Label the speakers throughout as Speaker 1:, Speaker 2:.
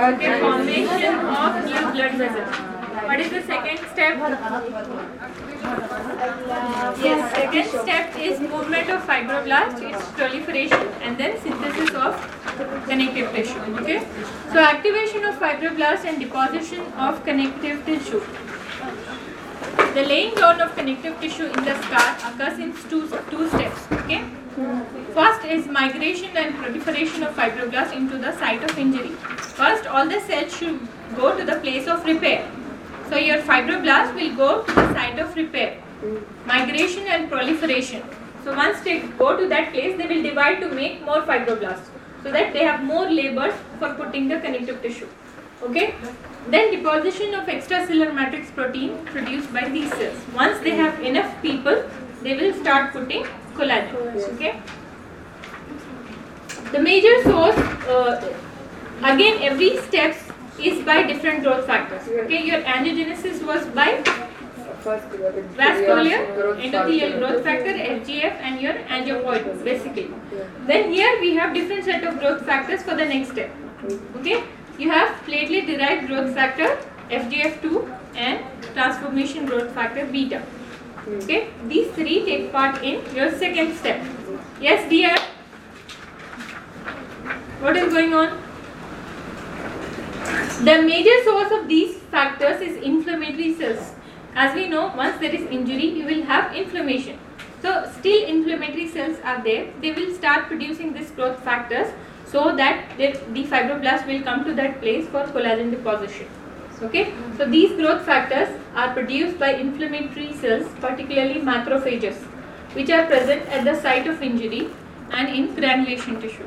Speaker 1: the formation of new blood vessels. What is the second step? Yes, second step is movement of fibroblast, its proliferation and then synthesis of connective tissue. Okay? So activation of fibroblast and deposition of connective tissue. The laying down of connective tissue in the scar occurs in two, two steps. Okay? First is migration and proliferation of fibroblasts into the site of injury. First, all the cells should go to the place of repair. So your fibroblasts will go to the site of repair. Migration and proliferation. So once they go to that place, they will divide to make more fibroblasts. So that they have more labors for putting the connective tissue. Okay? Then deposition of extracellular matrix protein produced by these cells. Once they have enough people, they will start putting collaterals. Okay. The major source, uh, again, every step is by different growth factors. Okay, your angiogenesis was by vascular, endothelial growth factor, FGF, and your angiopoietin, basically. Then here we have different set of growth factors for the next step. Okay, you have platelet-derived growth factor, FGF2, and transformation growth factor beta. Okay, these three take part in your second step. Yes, dear. What is going on? The major source of these factors is inflammatory cells. As we know, once there is injury, you will have inflammation. So, still inflammatory cells are there. They will start producing these growth factors so that the, fibroblasts fibroblast will come to that place for collagen deposition. Okay, so these growth factors are produced by inflammatory cells, particularly macrophages, which are present at the site of injury and in granulation tissue.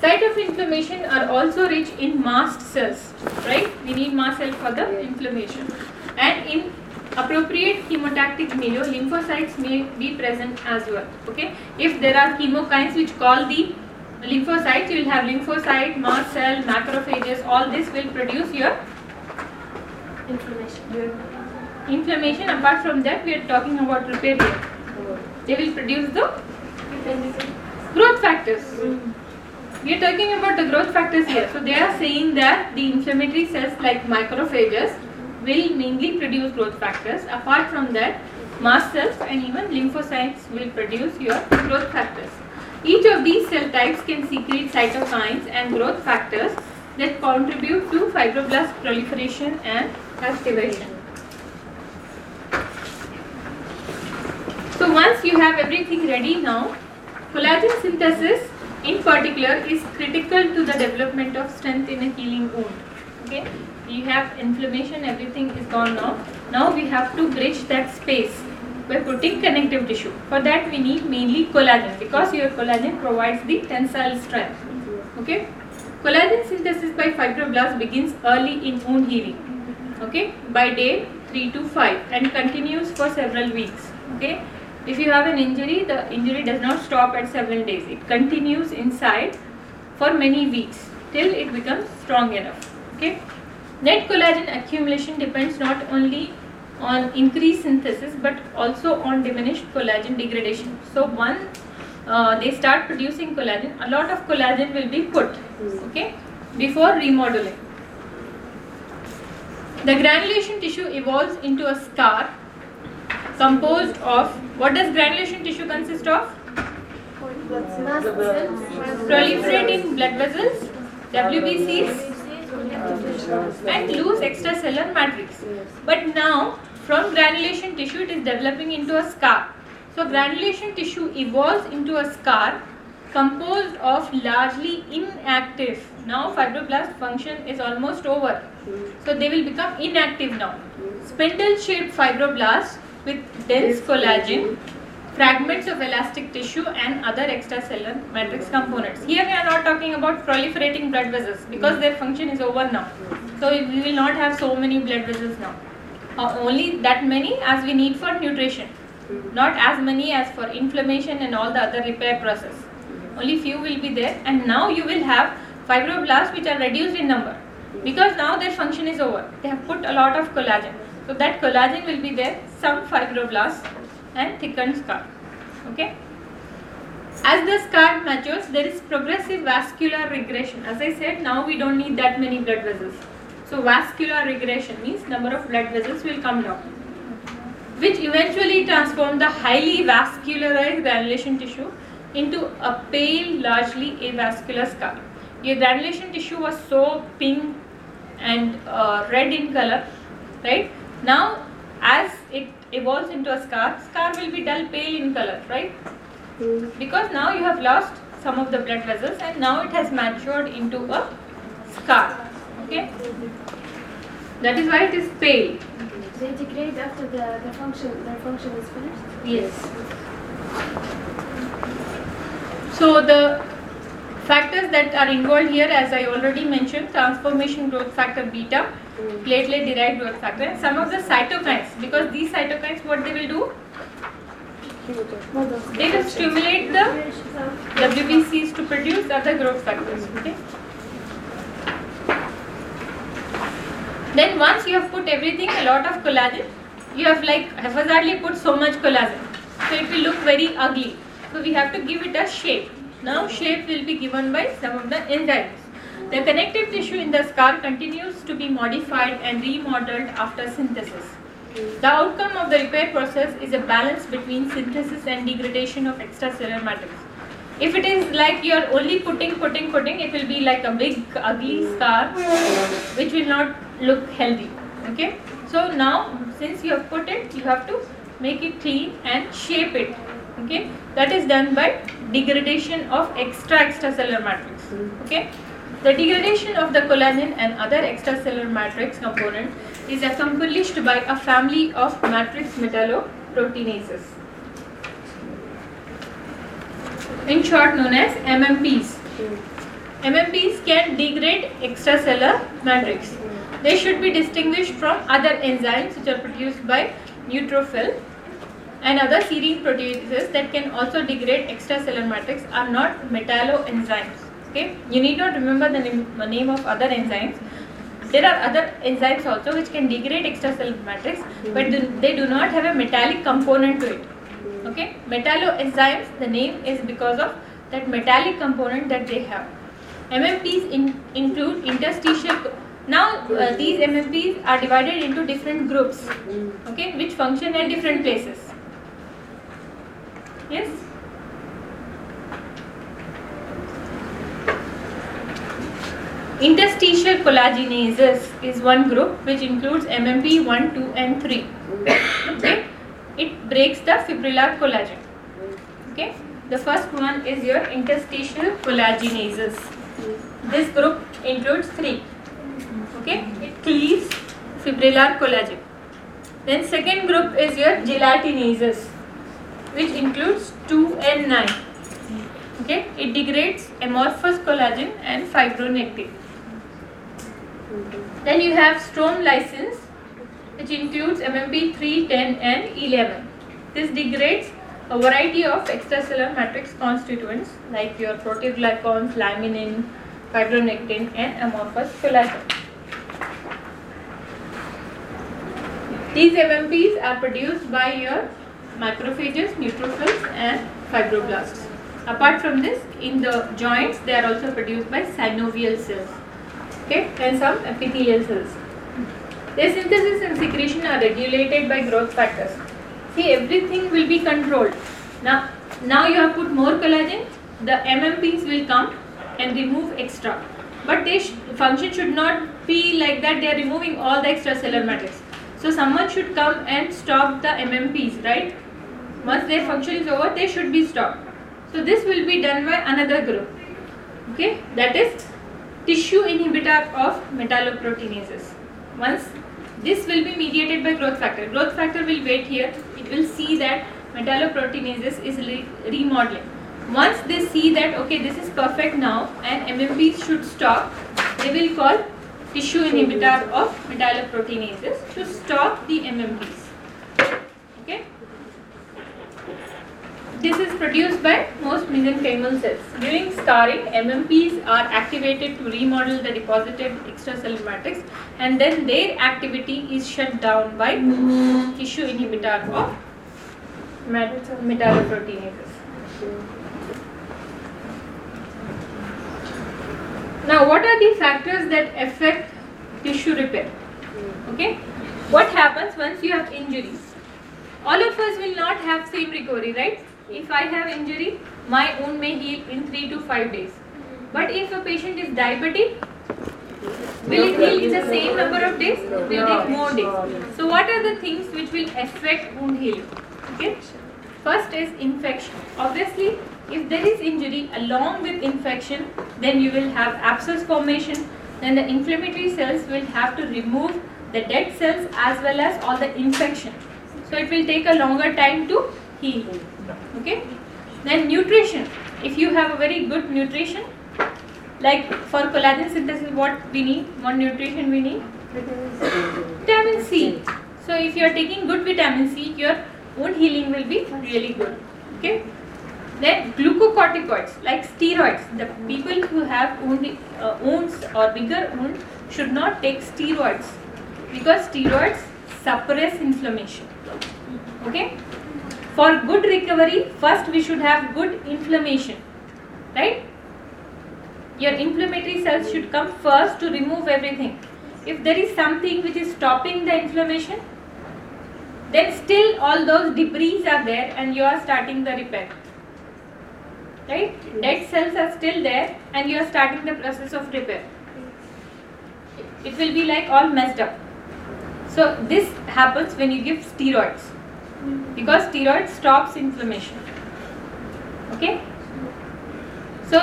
Speaker 1: Site of inflammation are also rich in mast cells, right? We need mast cell for the inflammation. And in appropriate chemotactic milieu, lymphocytes may be present as well. Okay, if there are chemokines which call the lymphocytes, you will have lymphocyte, mast cell, macrophages, all this will produce your
Speaker 2: Inflammation.
Speaker 1: Inflammation, apart from that, we are talking about repair here. They will produce the growth factors. We are talking about the growth factors here. So they are saying that the inflammatory cells like macrophages will mainly produce growth factors. Apart from that, mast cells and even lymphocytes will produce your growth factors. Each of these cell types can secrete cytokines and growth factors that contribute to fibroblast proliferation and so once you have everything ready now, collagen synthesis in particular is critical to the development of strength in a healing wound. Okay, you have inflammation, everything is gone now. Now we have to bridge that space by putting connective tissue. For that we need mainly collagen because your collagen provides the tensile strength. Okay, collagen synthesis by fibroblasts begins early in wound healing okay by day 3 to 5 and continues for several weeks okay if you have an injury the injury does not stop at 7 days it continues inside for many weeks till it becomes strong enough okay net collagen accumulation depends not only on increased synthesis but also on diminished collagen degradation so one uh, they start producing collagen a lot of collagen will be put hmm. okay before remodeling the granulation tissue evolves into a scar composed of what does granulation tissue consist of? Proliferating blood vessels, WBCs, and loose extracellular matrix. But now, from granulation tissue, it is developing into a scar. So, granulation tissue evolves into a scar composed of largely inactive. Now fibroblast function is almost over. So they will become inactive now. Spindle shaped fibroblasts with dense collagen, fragments of elastic tissue and other extracellular matrix components. Here we are not talking about proliferating blood vessels because their function is over now. So we will not have so many blood vessels now. Uh, only that many as we need for nutrition. Not as many as for inflammation and all the other repair process only few will be there and now you will have fibroblasts which are reduced in number because now their function is over they have put a lot of collagen so that collagen will be there some fibroblasts and thickened scar okay as the scar matures there is progressive vascular regression as i said now we don't need that many blood vessels so vascular regression means number of blood vessels will come down which eventually transform the highly vascularized granulation tissue into a pale, largely avascular scar. Your granulation tissue was so pink and uh, red in color, right? Now, as it evolves into a scar, scar will be dull pale in color, right? Hmm. Because now you have lost some of the blood vessels and now it has matured into a scar, okay? That is why it is pale.
Speaker 2: They degrade after the, the function, their function is finished?
Speaker 1: Yes. So the factors that are involved here as I already mentioned transformation growth factor beta, platelet derived growth factor and some of the cytokines because these cytokines what they will do? They will stimulate the WBCs to produce other growth factors. Okay? Then once you have put everything a lot of collagen you have like haphazardly put so much collagen so it will look very ugly so we have to give it a shape. Now shape will be given by some of the enzymes. The connective tissue in the scar continues to be modified and remodeled after synthesis. The outcome of the repair process is a balance between synthesis and degradation of extracellular matrix. If it is like you are only putting, putting, putting, it will be like a big ugly scar which will not look healthy. Okay. So now since you have put it, you have to make it clean and shape it okay that is done by degradation of extra extracellular matrix okay the degradation of the collagen and other extracellular matrix component is accomplished by a family of matrix metalloproteinases in short known as mmps mmps can degrade extracellular matrix they should be distinguished from other enzymes which are produced by neutrophil and other serine proteases that can also degrade extracellular matrix are not metalloenzymes. Okay, you need not remember the name, name of other enzymes. There are other enzymes also which can degrade extracellular matrix, but do, they do not have a metallic component to it. Okay, metalloenzymes. The name is because of that metallic component that they have. MMPs in, include interstitial now uh, these MMPs are divided into different groups okay which function at different places Yes? Interstitial collagenases is one group which includes MMP 1, 2 and 3. okay? It breaks the fibrillar collagen. Okay? The first one is your interstitial collagenases. This group includes three. Okay? It cleaves fibrillar collagen. Then second group is your gelatinases which includes 2 and 9. Okay, it degrades amorphous collagen and fibronectin. Then you have stromelysins which includes MMP 3, 10 and 11. This degrades a variety of extracellular matrix constituents like your proteoglycans, laminin, fibronectin and amorphous collagen. These MMPs are produced by your macrophages, neutrophils and fibroblasts. Apart from this, in the joints, they are also produced by synovial cells okay, and some epithelial cells. Their synthesis and secretion are regulated by growth factors. See, everything will be controlled. Now, now you have put more collagen, the MMPs will come and remove extra. But their sh function should not be like that, they are removing all the extracellular matrix. So someone should come and stop the MMPs, right? Once their function is over, they should be stopped. So this will be done by another group. Okay, that is tissue inhibitor of metalloproteinases. Once this will be mediated by growth factor. Growth factor will wait here. It will see that metalloproteinases is re remodeling. Once they see that okay this is perfect now and MMP should stop, they will call tissue inhibitor of metalloproteinases to stop the MMPs. This is produced by most mesenchymal cells. During scarring, MMPs are activated to remodel the deposited extracellular matrix and then their activity is shut down by tissue inhibitor of metalloproteinases. Now, what are the factors that affect tissue repair? Okay, what happens once you have injuries? All of us will not have same recovery, right? If I have injury, my wound may heal in 3 to 5 days. But if a patient is diabetic, will it heal in the same number of days? It will take more days. So what are the things which will affect wound healing? Okay. First is infection. Obviously, if there is injury along with infection, then you will have abscess formation. Then the inflammatory cells will have to remove the dead cells as well as all the infection. So it will take a longer time to okay then nutrition if you have a very good nutrition like for collagen synthesis what we need what nutrition we need vitamin c so if you are taking good vitamin c your wound healing will be really good okay then glucocorticoids like steroids the people who have wound, uh, wounds or bigger wounds should not take steroids because steroids suppress inflammation okay for good recovery, first we should have good inflammation, right? Your inflammatory cells should come first to remove everything. If there is something which is stopping the inflammation, then still all those debris are there and you are starting the repair right dead cells are still there and you are starting the process of repair it will be like all messed up so this happens when you give steroids because steroid stops inflammation okay so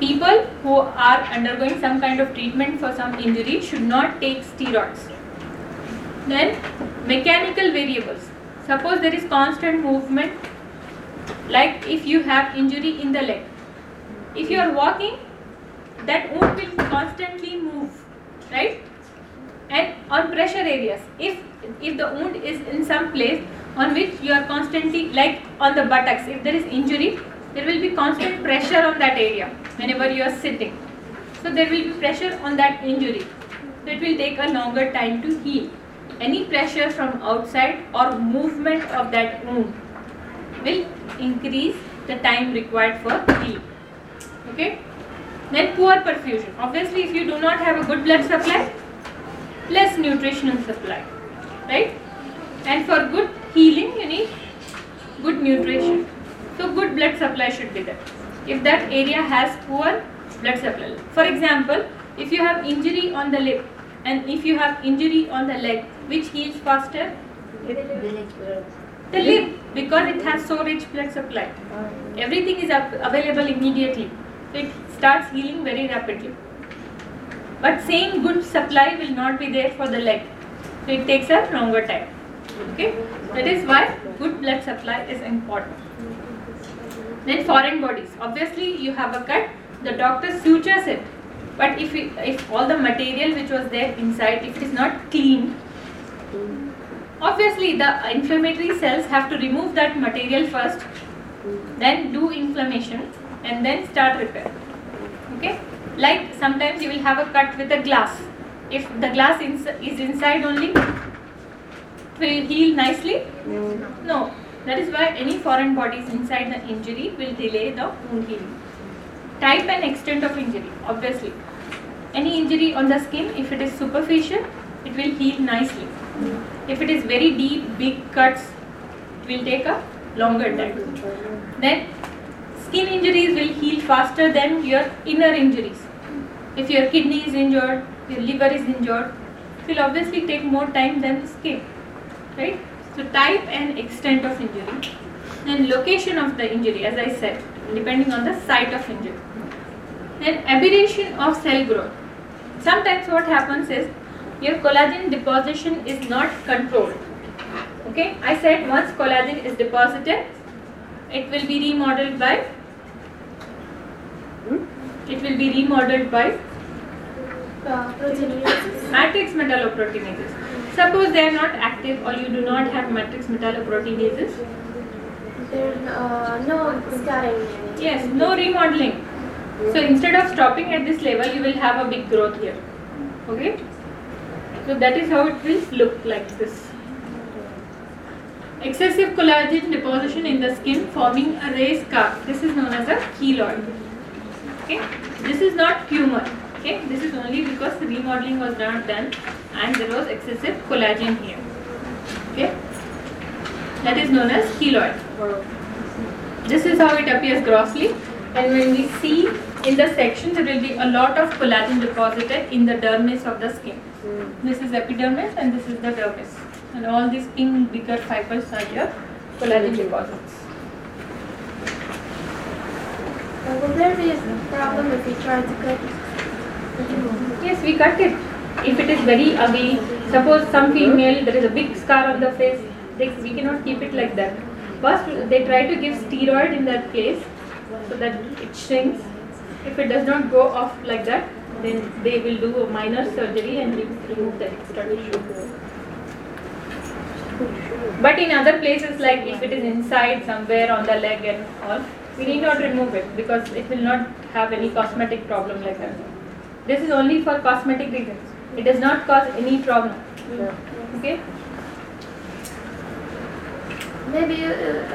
Speaker 1: people who are undergoing some kind of treatment for some injury should not take steroids then mechanical variables suppose there is constant movement like if you have injury in the leg if you are walking that wound will constantly move right and on pressure areas if if the wound is in some place on which you are constantly like on the buttocks if there is injury there will be constant pressure on that area whenever you are sitting so there will be pressure on that injury so it will take a longer time to heal any pressure from outside or movement of that wound will increase the time required for healing okay then poor perfusion obviously if you do not have a good blood supply less nutritional supply right and for good healing, you need good nutrition. So good blood supply should be there. If that area has poor blood supply. For example, if you have injury on the lip and if you have injury on the leg, which heals faster? The lip because it has so rich blood supply. Everything is available immediately. it starts healing very rapidly. But same good supply will not be there for the leg. So it takes a longer time okay that is why good blood supply is important then foreign bodies obviously you have a cut the doctor sutures it but if it, if all the material which was there inside if it is not clean, obviously the inflammatory cells have to remove that material first then do inflammation and then start repair okay like sometimes you will have a cut with a glass if the glass ins is inside only will heal nicely? No. no. That is why any foreign bodies inside the injury will delay the wound healing. Type and extent of injury, obviously. Any injury on the skin, if it is superficial, it will heal nicely. Mm. If it is very deep, big cuts, it will take a longer time. Then skin injuries will heal faster than your inner injuries. If your kidney is injured, your liver is injured, it will obviously take more time than the skin right? So type and extent of injury. Then location of the injury, as I said, depending on the site of injury. Then aberration of cell growth. Sometimes what happens is your collagen deposition is not controlled. Okay, I said once collagen is deposited, it will be remodeled by hmm? it will be remodeled by
Speaker 2: uh,
Speaker 1: matrix metalloproteinases Suppose they are not active or you do not have matrix metalloproteinases.
Speaker 2: Uh, no scarring.
Speaker 1: Yes, no remodeling. So instead of stopping at this level, you will have a big growth here. Okay? So that is how it will look like this. Excessive collagen deposition in the skin forming a raised scar. This is known as a keloid. Okay? This is not tumor okay this is only because the remodeling was not done and there was excessive collagen here okay that is known as keloid this is how it appears grossly and when we see in the section there will be a lot of collagen deposited in the dermis of the skin this is epidermis and this is the dermis and all these pink bigger fibers are your collagen mm.
Speaker 2: deposits there there is a problem if we try to cut
Speaker 1: Yes, we cut it. If it is very ugly, suppose some female, there is a big scar on the face, they, we cannot keep it like that. First, they try to give steroid in that place so that it shrinks. If it does not go off like that, then they will do a minor surgery and remove the extra tissue. But in other places, like if it is inside somewhere on the leg and all, we need not remove it because it will not have any cosmetic problem like that. This is only for cosmetic reasons. It does not cause any problem. Yeah. Okay.
Speaker 2: Maybe uh,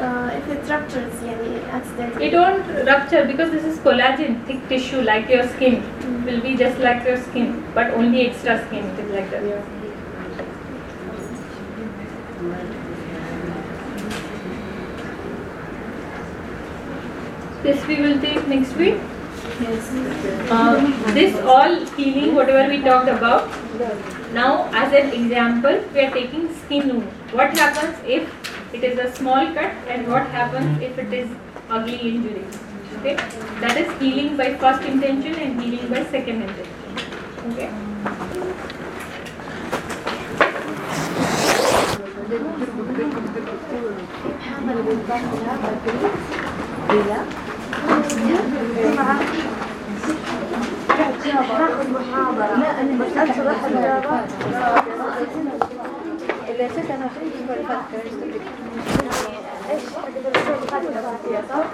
Speaker 2: uh if it ruptures, yani accidentally.
Speaker 1: It won't rupture because this is collagen, thick tissue like your skin. Mm. Will be just like your skin, but only extra skin. It is like that. Yeah. This we will take next week. Uh, this all healing, whatever we talked about, now as an example, we are taking skin wound. What happens if it is a small cut and what happens if it is ugly injury? Okay, that is healing by first intention and healing by second intention. Okay.
Speaker 3: إذا سكن خليجي فالفترة يستبدل إيش
Speaker 2: حقدر أسوي خاطر أساسية صح؟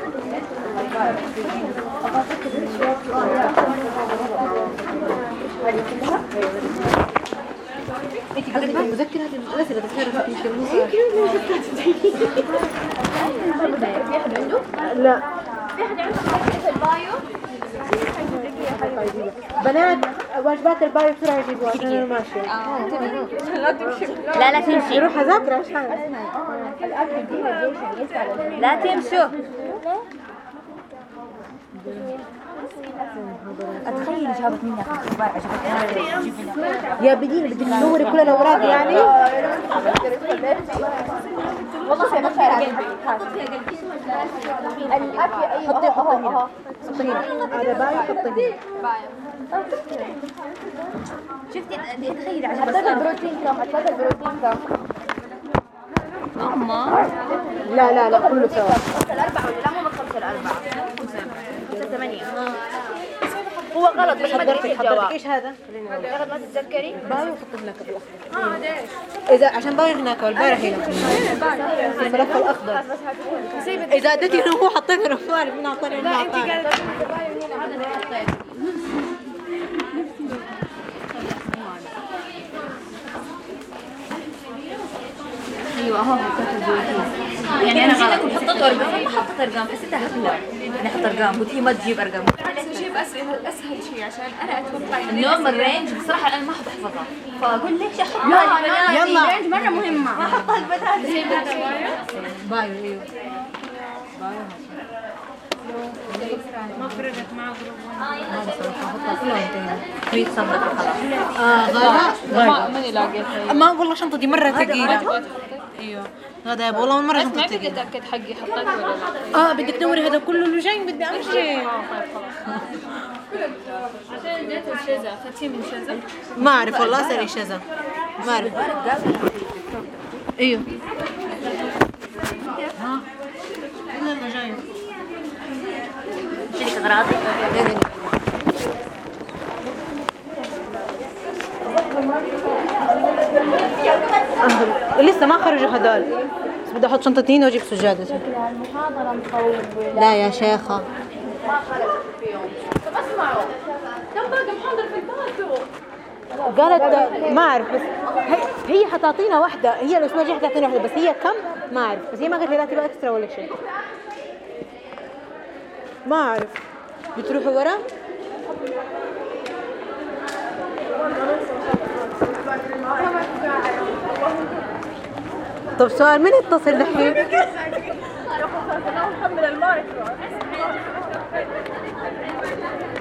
Speaker 2: أبغى
Speaker 3: أفكر إيش هذه كلها؟ انت مذكره مذكره الاسئله تذكرها مش
Speaker 4: مذكره
Speaker 3: لا بنات واجبات البايو بسرعه يجيبوها عشان انا ماشيه
Speaker 4: لا لا تمشي
Speaker 3: روح اذاكر مش
Speaker 4: لا تمشوا اتخيل جابت مني
Speaker 3: يا بدين بدك تدوري كل الاوراق يعني
Speaker 4: والله ما في
Speaker 3: حطي حطي هنا حطي هنا هذا باي حطي هنا
Speaker 4: شفتي تخيل عجبت حطيت البروتين كم حطيت البروتين كم أما
Speaker 3: لا لا لا كله سوا
Speaker 4: الأربعة ولا هو غلط
Speaker 3: مش
Speaker 4: حضرتي
Speaker 3: ايش هذا
Speaker 4: غلط ما تتذكري
Speaker 3: باوي حط هناك بالاخضر اه ليش اذا عشان باوي هناك والبارح هنا الملف الاخضر اذا اديتي هنا هو حطيته رفوار من اعطاني لا انت
Speaker 4: قالت باوي هنا هذا اللي ايوه اهو يعني انا غلط حطيت ارقام حطيت ارقام حسيتها هبله نحط ارقام قلت هي ما تجيب ارقام
Speaker 5: نجيب اسئله اسهل شيء عشان انا اتوقع
Speaker 4: النوم الرينج بصراحه انا ما احفظها فاقول ليش احطها
Speaker 5: لا
Speaker 4: يلا
Speaker 5: ال
Speaker 3: range
Speaker 5: آه، مره مهمه
Speaker 4: ما احطها البنات
Speaker 3: زي bio.
Speaker 4: ايوه bio. ما
Speaker 3: فرقت مع
Speaker 5: group. آه، آه،
Speaker 3: ما والله شنطتي مره ثقيله ايوه غدا يابا والله اول
Speaker 5: مره
Speaker 3: شنطتي
Speaker 5: ما
Speaker 3: بدي
Speaker 5: اتاكد حقي حطيته ولا لا
Speaker 3: اه بدك تدوري هذا كله اللي جاي بدي امشي
Speaker 5: عشان اديته الشزا اخذتيه من شزا
Speaker 3: ما اعرف والله سري شزا ما اعرف ايوه ها
Speaker 4: اغراضي
Speaker 3: آه. لسه ما خرجوا هدول بس بدي احط شنطتين واجيب سجاده
Speaker 2: المحاضره مطول
Speaker 3: لا يا شيخه ما خرجت فيهم طب اسمعوا
Speaker 5: كم باقي محاضره في الباتو
Speaker 3: قالت ما اعرف بس هي هي حتعطينا واحده هي الاسبوع الجاي حتعطينا واحده بس هي كم ما اعرف بس هي ما قالت لي لا تبقى اكسترا ولا شيء ما اعرف بتروحوا ورا طب سؤال مين اتصل الحين؟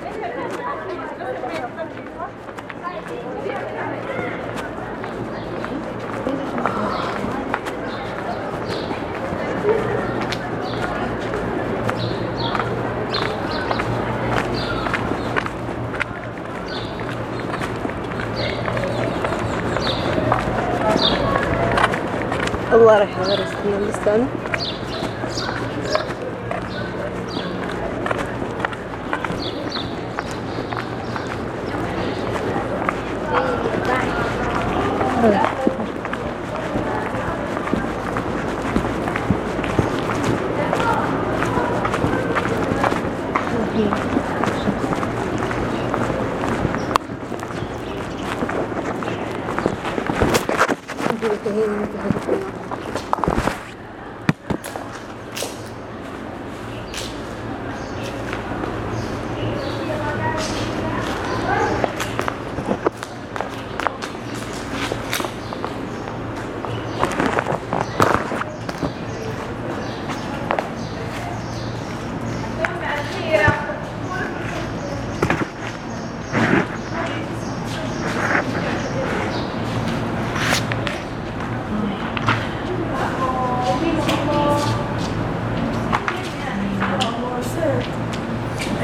Speaker 3: وراح غير استنى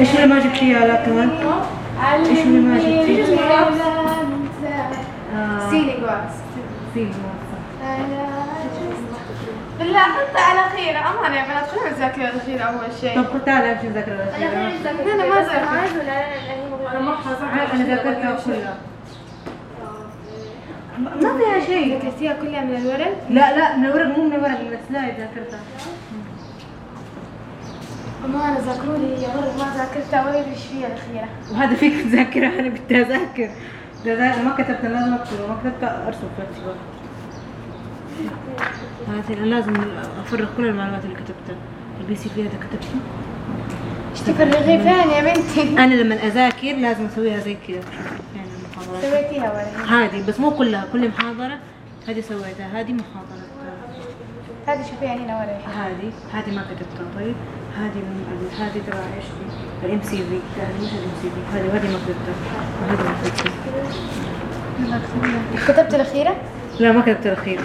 Speaker 3: ايش اللي ما جبت جبتيه على كمان؟ ايش اللي ما جبت
Speaker 2: لي؟ جواز
Speaker 3: سيني
Speaker 2: بالله حطها على خير امانه يا بنات خلينا الذاكره الاخيره اول شيء
Speaker 3: طب قلت انا امشي اذاكر الخير
Speaker 2: انا ما ذاكرت
Speaker 3: انا ما انا ذاكرتها كلها ما فيها شيء
Speaker 2: ذاكرتيها كلها من الورق؟
Speaker 3: لا لا من الورق مو من الورق من السلايد ذاكرتها
Speaker 2: ما انا ذاكروني يا مرة ما ذاكرتها ولا ايش فيها الاخيره
Speaker 3: وهذا فيك تذاكرها انا بدي اذاكر ده ما كتبت انا لازم اكتب ما كتبت ارسم في الوقت بقى انا لازم افرغ كل المعلومات اللي كتبتها البي سي فيها ده
Speaker 2: ايش تفرغي فين يا بنتي؟
Speaker 3: انا لما اذاكر لازم اسويها زي كذا يعني المحاضرات
Speaker 2: سويتيها ولا
Speaker 3: هذه بس مو كلها كل محاضره هذه سويتها هذه محاضره
Speaker 2: هذه شوفيها هنا ورا
Speaker 3: هذه هذه ما كتبتها طيب يعني هذه هذه تبع ايش دي؟ ال MCV مش الام سي في هذه وهذه مكتبتها وهذه مكتبتها
Speaker 2: كتبت الاخيره؟
Speaker 3: لا ما كتبت الاخيره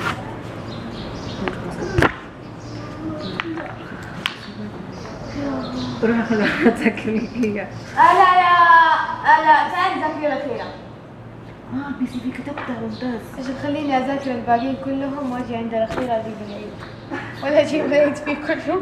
Speaker 3: روح اخذ راحتك اياها
Speaker 2: انا انا ساعد ذاكرة الاخيره
Speaker 3: اه PCV كتبتها ممتاز
Speaker 2: ايش خليني اذاكر الباقيين كلهم واجي عند الاخيره اجيب العيد ولا اجيب العيد فيه كلهم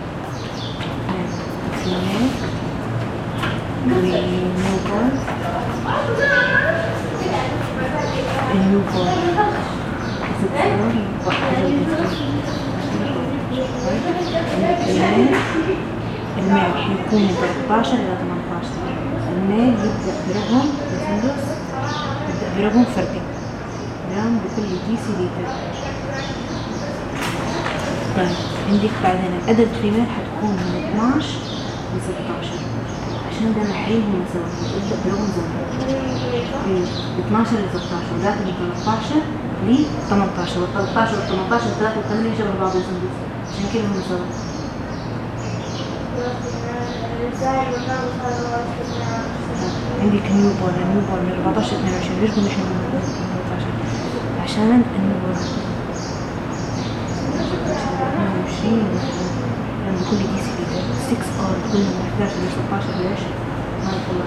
Speaker 2: سماك ونوبر النوبر زبور الماء
Speaker 3: راح يكون ب 14 إلى 18 الماء يبدأ برغم الفندس يبدأ برغم فردين جرام بكل كيس لتر طيب عندك بعد هنا الأداة الكريمات حتكون من 12 و16 عشان ده محريهم مساوي ابدا بلغه مظبط 12 ل 16 ورجعت من 13 ل 18 وال 13 وال 18 الثلاثه الكلهم شبه بعض يا صندوق عشان كده هم مساوي عندي newborn newborn 14 22 ليش كنا احنا 18 عشان ال newborn 20 لما كل دي سي كل ما يحتاج للنقاش ليش ما يطلع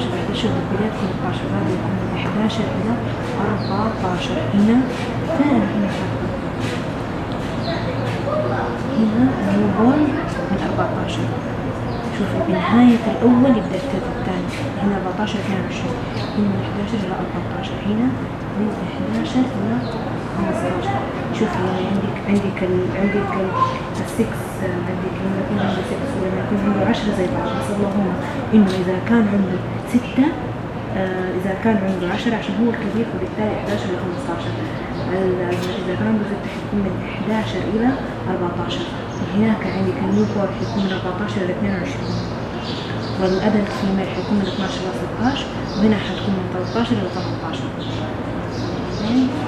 Speaker 3: 11 16 11 بالبلاد 13 غادي يكون من 11 إلى 14 هنا ثاني هنا هنا newborn من 14 شوفوا بنهاية الأول يبدأ الثالث الثاني هنا 14 22 هنا من 11 إلى 14 هنا من 11 إلى شوفي شوف عندك عندك عندك السكس عندك لما يكون عنده سكس ولما يكون عنده 10 زي بعض بس اللهم انه اذا كان عنده 6 آه، اذا كان عنده 10 عشان هو الكبير فبالتالي 11 ل 15 اذا كان عنده 6 حيكون من 11 الى 14 هناك عندك النيو بورن حيكون من 14 الى 22 وال adult female حيكون من 12 الى 16 وهنا حتكون من 13 الى 18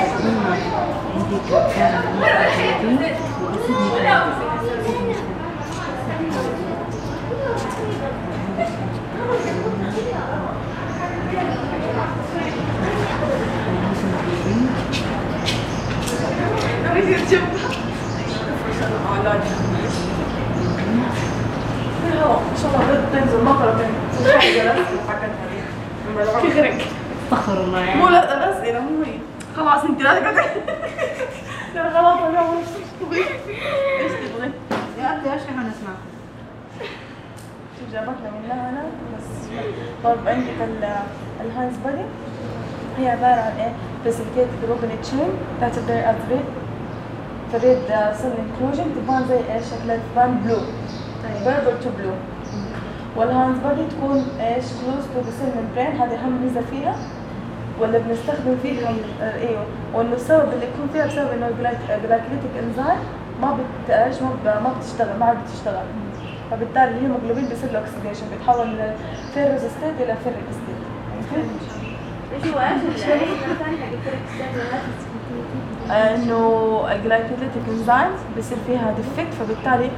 Speaker 5: الأمة التي كانت من
Speaker 3: استغفر الله يعني.
Speaker 5: مو لا اسئله مو هي خلاص انت لا تقعدي لا غلط انا ايش تبغي؟ ايش تبغي؟
Speaker 3: يا اخي ايش احنا نسمع؟
Speaker 5: شوف جابتنا منها انا بس طيب عندك الهايز بادي هي عبارة عن ايه؟ فاسيليتيتد روبن تشين ذات البير از ريد فريد سن انكلوجن تبان زي ايش؟ شكلها تبان بلو طيب. بيربل تو بلو وال Heinz body تكون ايش؟ close to the cell هذه اهم ميزة فيها ولا بنستخدم فيهم آه، ايوه وانه السبب اللي يكون فيها بسبب انه ال glycolytic enzyme ما بتايش ما بتشتغل ما عاد بتشتغل فبالتالي الهيموجلوبين بيصير له اكسديشن بيتحول من فيروز ستيت الى فيريك ستيت
Speaker 4: ايش هو اخر يعني
Speaker 5: انه الجلايكوليتيك انزايمز بيصير فيها defect فبالتالي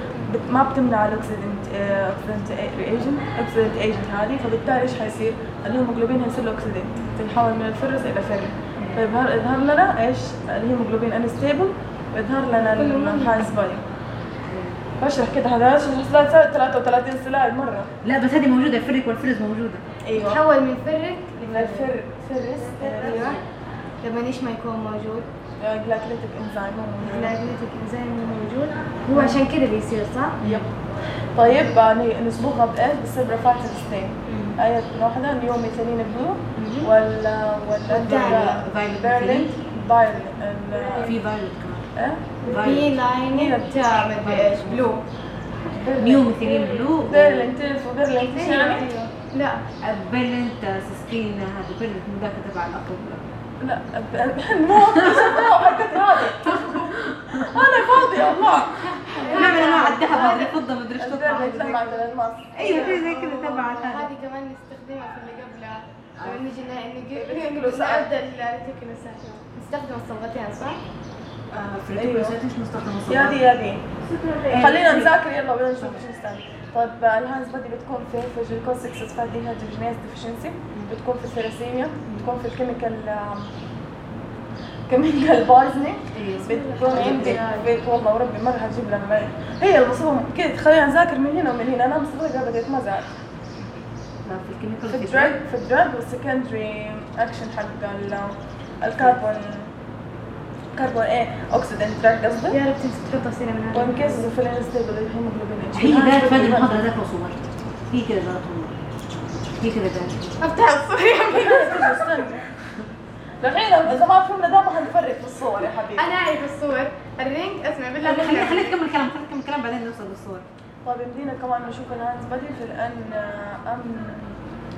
Speaker 5: ما بتمنع الاوكسيدنت اوكسيدنت آه، ايجنت اوكسيدنت ايجنت هذه فبالتالي ايش حيصير؟ الهيموجلوبين حيصير له اوكسيدنت تنحول من الفرس الى فر فيظهر طيب، يظهر لنا ايش؟ الهيموجلوبين انستيبل ويظهر لنا الهاي فاليو بشرح كده هذا 33 سلايد مره
Speaker 3: لا بس هذه موجوده الفرك والفرز موجوده
Speaker 5: ايوه
Speaker 2: تحول من
Speaker 5: فرك لفر فرس
Speaker 2: ايوه لما ايش ما يكون موجود
Speaker 5: جلاجليتك انزيم
Speaker 2: جلاجليتك انزيم موجود هو عشان كذا بيصير صح؟
Speaker 5: يب طيب يعني نصبغها إيه؟ بايش؟ بتصير برفاعة السنين اي أيوة، واحدة نيو ميثانين بلو ولا ولا فايلت فايلت
Speaker 3: في فايلت كمان
Speaker 5: إيه؟
Speaker 2: في لاينة مدري ايش بلو
Speaker 3: نيو ميثانين بلو
Speaker 5: بيرلين تعرف شو يعني؟
Speaker 2: لا
Speaker 3: بيرلنت سيستين هذا بيرلين ذاك تبع الاطباء
Speaker 5: لا مو حقت انا فاضي الله
Speaker 3: نوع انواع الذهب هذه الفضه ما ادري ايش تطلع ايوه في زي كذا تبع آه،
Speaker 2: هذه كمان نستخدمها في اللي قبلها آه. نجي
Speaker 5: إيه،
Speaker 2: نعد آه، نستخدم الصبغتين صح؟
Speaker 3: في التكنسات أيوه. ايش نستخدم
Speaker 5: الصبغتين؟
Speaker 3: يا
Speaker 5: دي يا دي خلينا نذاكر يلا وبعدين نشوف ايش نستخدم طيب الهانز بادي بتكون في في الجلوكوز فادي هاد هاج ديفشنسي بتكون في الثلاسيميا بتكون في الكيميكال كيميكال بارزنج إيه، بتكون إيه، عندي إيه. والله وربي ما راح اجيب لها هي المصيبه كده خلينا نذاكر من هنا ومن هنا انا مصدقه بديت ما زعلت
Speaker 3: في الكيميكال
Speaker 5: في الدراج في الدراج والسكندري اكشن حق الكربون كربون ايه اوكسيد انت دراج قصدي
Speaker 2: يا رب تنسي تحط سينما من هذا
Speaker 5: وانكز في الانستيبل الهيموجلوبين
Speaker 3: هي ده الفن المحاضره ذاك لو في كده والله دي كده ده
Speaker 2: افتح الصور يا حبيبي
Speaker 5: استنى دحين اذا ما فهمنا ده ما هنفرق في الصور يا حبيبي
Speaker 2: انا عارف الصور الرينج اسمع بالله
Speaker 3: خلينا خلينا تكمل كلام خلينا تكمل كلام بعدين نوصل للصور
Speaker 5: طيب يمدينا كمان نشوف الهاندز بدري لان امن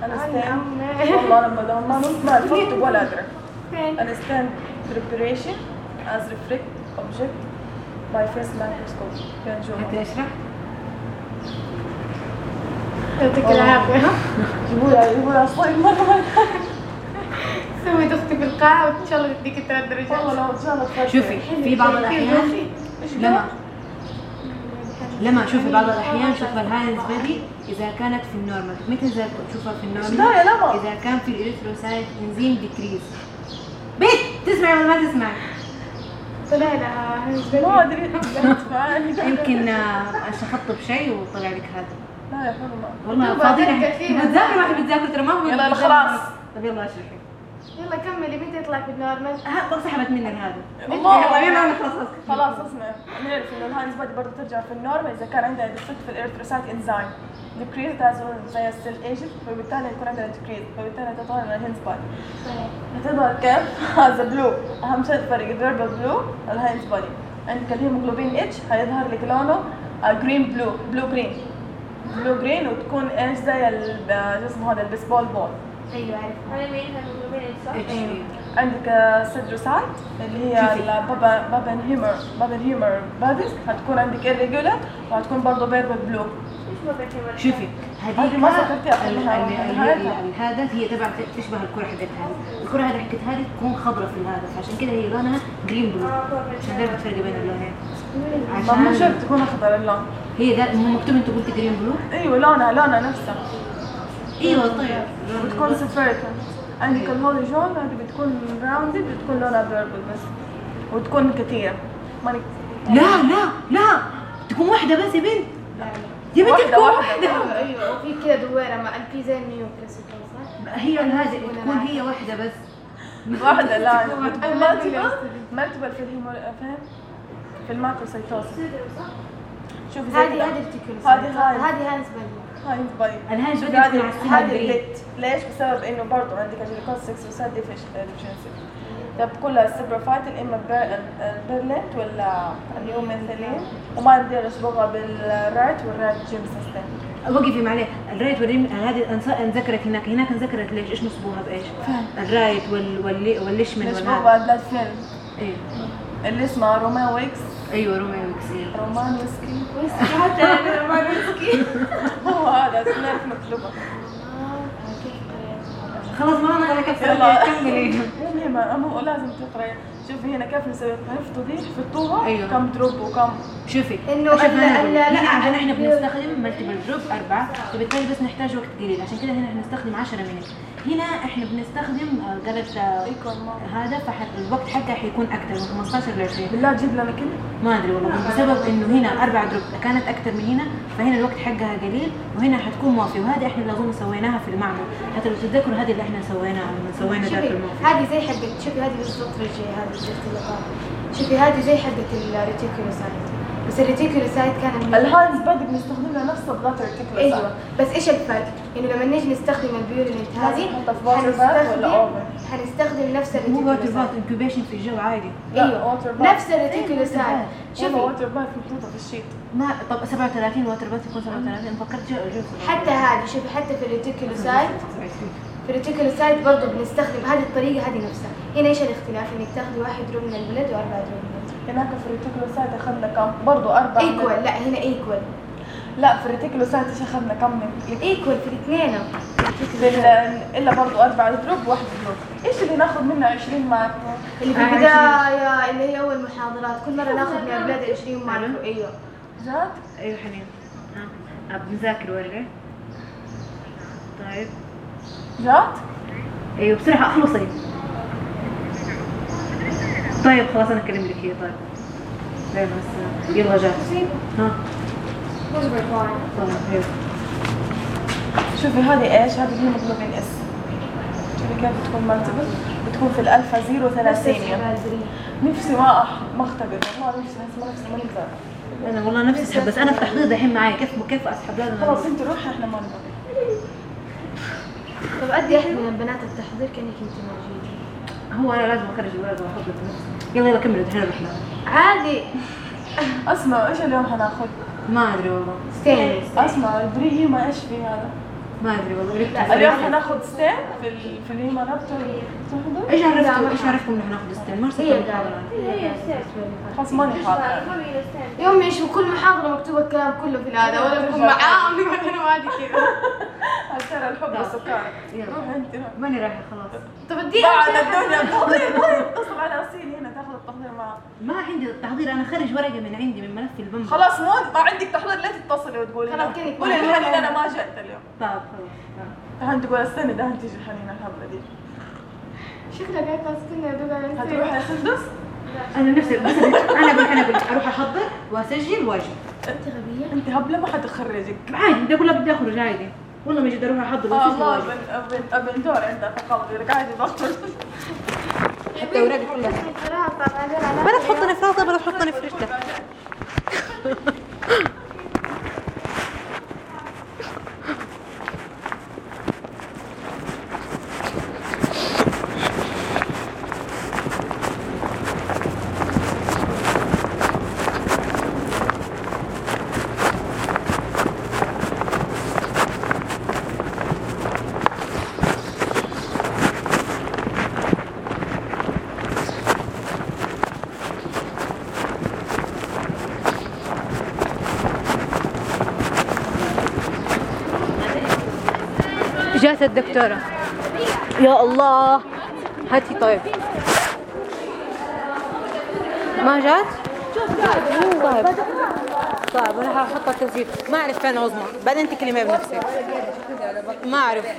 Speaker 5: انا ستاند والله لما ما ما الفرق ولا ادري انا ستاند preparation as reflect object by first microscope كان جوا
Speaker 3: اشرح
Speaker 2: يعطيك العافية
Speaker 5: جيبولها جيبولها صوي مرة
Speaker 2: سويت اختي في القاعة وان شاء الله تديك ثلاث درجات
Speaker 5: والله شاء الله
Speaker 3: شوفي في بعض الاحيان لما لما شوفي بعض الاحيان شوف الهايز بدي اذا كانت في ال normal. متى اذا تشوفها في
Speaker 5: ال normal
Speaker 3: اذا كان في الاريثروسايت انزيم ديكريز بت تسمعي ولا ما تسمعي
Speaker 2: طلع لها
Speaker 5: ما ادري
Speaker 3: يمكن آه، شخطت بشيء وطلع لك هذا لا
Speaker 5: يا حلوة
Speaker 3: والله
Speaker 2: فاضية
Speaker 3: بتذاكري ما تبي بتذاكر ترى ما هو
Speaker 5: يلا خلاص
Speaker 3: طيب يلا اشرحي
Speaker 2: يلا كملي متى يطلع في ال normal؟
Speaker 3: ها سحبت مني الهادي
Speaker 5: الله
Speaker 3: يلا انا خلاص
Speaker 5: خلاص اسمع نعرف انه الهاندز بادي برضه ترجع في ال normal اذا كان عندها defect في ال erythrocyte انزايم ديكريز زي ال cell aging فبالتالي يكون عندها ديكريز فبالتالي تطور الهندز بادي هتظهر كيف؟ هذا blue اهم شيء تفرق الدربل بلو الهندز بادي عندك ال hemoglobin H هيظهر لك لونه green blue blue green blue green وتكون ايش زي شو اسمه هذا ال baseball ball.
Speaker 2: ايوه عارف هذا مين صح؟
Speaker 5: عندك سيدروسايت اللي هي البابا بابن هيمر بابن هيمر بادز هتكون عندك الريجولار وهتكون برضه purple blue
Speaker 3: شوفي هذه
Speaker 5: ما
Speaker 3: هذا هي تبع تشبه الكره حقتها الكره هذه حقت هذه تكون خضراء في هذا عشان كذا هي لونها جرين آه، بلو عشان تعرف تفرق بين اللونين عشان ما
Speaker 5: شرط تكون اخضر اللون
Speaker 3: هي إيه ده مكتوب انت قلت green blue
Speaker 5: ايوه لونها لونها نفسها
Speaker 3: ايوه طيب
Speaker 5: بتكون سفرتها عندك يعني ال Howell-Jolly هذه بتكون rounded بتكون لونها purple بس وتكون كتير many
Speaker 3: لا لا لا تكون واحدة بس يا بنت يا بنت تكون
Speaker 5: واحدة
Speaker 2: ايوه وفي كده دوارة مع البي زي النيو صح؟
Speaker 3: هي هذه تكون هي واحدة بس
Speaker 5: واحدة لا بتكون مالتيبل مالتيبل في الهيمو فاهم؟ في الماتوسيتوسس شوف
Speaker 2: هذه هذه التكل
Speaker 5: هذه هاي
Speaker 2: هذه هاي زبالة
Speaker 5: هاي زبالة
Speaker 3: الهاي شوف
Speaker 5: هذه هذه ليش؟ بسبب انه برضه عندك الجلوكوز 6 وسات ديفشنسي طب كلها فايتن اما البرلنت ولا اليوميثيلين وما نديرش بغى بالرايت والرايت جيم سيستم
Speaker 3: وقفي معليه الرايت والريم هذه انذكرت هناك هناك انذكرت ليش ايش نصبوها بايش؟ فهم. الرايت وال والليشمن والهذا
Speaker 5: نصبوها بلاد فيلم
Speaker 3: ايه
Speaker 5: اللي اسمها روما ويكس
Speaker 3: ايوه روميو ويسكي
Speaker 5: رومان وسكي ويسكي حتى رومان وسكي هو هذا اسمه مطلوبه
Speaker 3: خلاص ما انا
Speaker 5: عليك
Speaker 3: كملي
Speaker 5: المهم ما هو لازم تقري شوفي هنا كيف نسوي عرفتوا دي حفظتوها
Speaker 3: أيوه.
Speaker 5: كم drop وكم
Speaker 3: شوفي انه
Speaker 2: لا
Speaker 3: احنا
Speaker 2: احنا
Speaker 3: بنستخدم multiple drop اربعه فبالتالي طيب، طيب، بس نحتاج وقت قليل عشان كده هنا احنا بنستخدم 10 minute. هنا احنا بنستخدم قلم آه، هذا فالوقت حقه حيكون اكثر من 15 ل 20
Speaker 5: بالله جيب لنا كده
Speaker 3: ما ادري والله بسبب انه هنا اربع drop كانت اكثر من هنا فهنا الوقت حقها قليل وهنا حتكون موافي وهذه احنا لازم سويناها في المعمل حتى لو تتذكروا هذه اللي احنا سويناها لما سوينا ذاك الموفي
Speaker 2: هذه زي حقت شوفي هذه بالضبط رجعي هذه شفتي شوفي هذه زي حقت الريتيكولوسايت بس الريتيكولر سايد
Speaker 5: كان الهارنز برضه بنستخدمها نفس الضغط الريتيكولر
Speaker 2: ايوه بس ايش الفرق؟ انه لما نيجي نستخدم البيورينت هذه حنستخدم حنستخدم نفس الريتيكولر
Speaker 3: مو ووتر باث انكوبيشن في الجو عادي
Speaker 2: ايوه
Speaker 5: نفس الريتيكولر
Speaker 2: سايد إيه،
Speaker 5: شوفي water bath محطوطه في ال sheet.
Speaker 3: ما طب 37 water bath يكون 37 فكرت جو
Speaker 2: حتى هذه شوفي حتى في ال reticulocyte في ال reticulocyte برضه بنستخدم هذه الطريقه هذه نفسها هنا ايش الاختلاف انك تاخذي واحد drop من ال blood واربعه drop
Speaker 5: هناك في الريتيكولوسات اخذنا كم برضه اربع
Speaker 2: ايكوال لا هنا ايكوال
Speaker 5: لا في الريتيكولوسات ايش اخذنا كم من
Speaker 2: ايكوال في الاثنين
Speaker 5: الا برضه اربع drop واحد drop ايش اللي ناخذ منه 20 مارك
Speaker 2: اللي في
Speaker 3: آه،
Speaker 2: البدايه اللي هي اول محاضرات كل مره ناخذ من اولاد 20 مارك ايوه
Speaker 5: جد؟ أيوه.
Speaker 3: ايوه حنين اه بنذاكر ولا طيب
Speaker 5: جات؟
Speaker 3: ايوه بسرعه اخلصي طيب خلاص انا اكلم لك هي طيب. طيب بس يلا جاهز ها طيب
Speaker 5: شوفي هذه ايش؟ هذه هي مطلوبين اس شوفي كيف بتكون مالتبل بتكون في الالفا 030 نفسي ما ما اختبر والله نفسي ما نفسي ما نقدر
Speaker 3: انا والله نفسي اسحب بس انا في تحضير دحين معي كيف كيف اسحب لازم
Speaker 5: خلاص انت روحي احنا ما نقدر
Speaker 2: طب ادي احنا من بنات التحضير كانك انت موجوده
Speaker 3: هو انا لازم اخرج الولد في نفسي يلا يلا كملوا دحين رحنا
Speaker 2: عادي
Speaker 5: اسمع ايش اليوم حناخذ؟
Speaker 3: ما ادري والله
Speaker 2: ستين
Speaker 5: اسمع البري ما ايش في هذا؟
Speaker 3: ما ادري والله
Speaker 5: اليوم حناخذ ستين في ال في الهيما رابتر
Speaker 3: ايش عرفتوا ايش عرفكم انه حناخذ ستين؟ ما ارسلت
Speaker 5: خلاص ماني حاضر
Speaker 2: امي ايش كل محاضره مكتوبه الكلام كله في هذا ولا بكون معاهم ولا ما كذا
Speaker 5: عشان الحب والسكر روح انت
Speaker 3: ماني رايحه خلاص
Speaker 2: طب اديها
Speaker 5: بعد الدنيا طيب، طيب، طيب. التحضير اتصل على اصيل هنا تاخذ التحضير معها
Speaker 3: ما عندي التحضير انا خرج ورقه من عندي من ملف البنك
Speaker 5: خلاص مو ما عندك تحضير لا تتصلي وتقولي
Speaker 2: خلاص كذا
Speaker 5: قولي لحنين انا ما جئت اليوم
Speaker 3: طيب خلاص
Speaker 5: دحين تقول استني دحين تيجي حنين الهبله دي
Speaker 2: شكلها قاعده تستنى يا دوب
Speaker 5: هتروحي السندس؟
Speaker 3: انا نفسي انا اقول انا اقول اروح احضر واسجل واجي
Speaker 2: انت غبيه
Speaker 5: انت هبله ما حتخرجك
Speaker 3: عادي بدي اقول بدي اخرج عادي والله ما جيت اروح احضر
Speaker 5: اه دور عندها فقط قاعد يضغط
Speaker 3: حتى اوراقي كلها بلا تحطني في راسها بلا تحطني في رجلها بنت الدكتورة يا الله هاتي طيب ما جات؟ طيب طيب راح احطها تزيد ما اعرف فين عظمى بعدين تكلمي بنفسك ما اعرف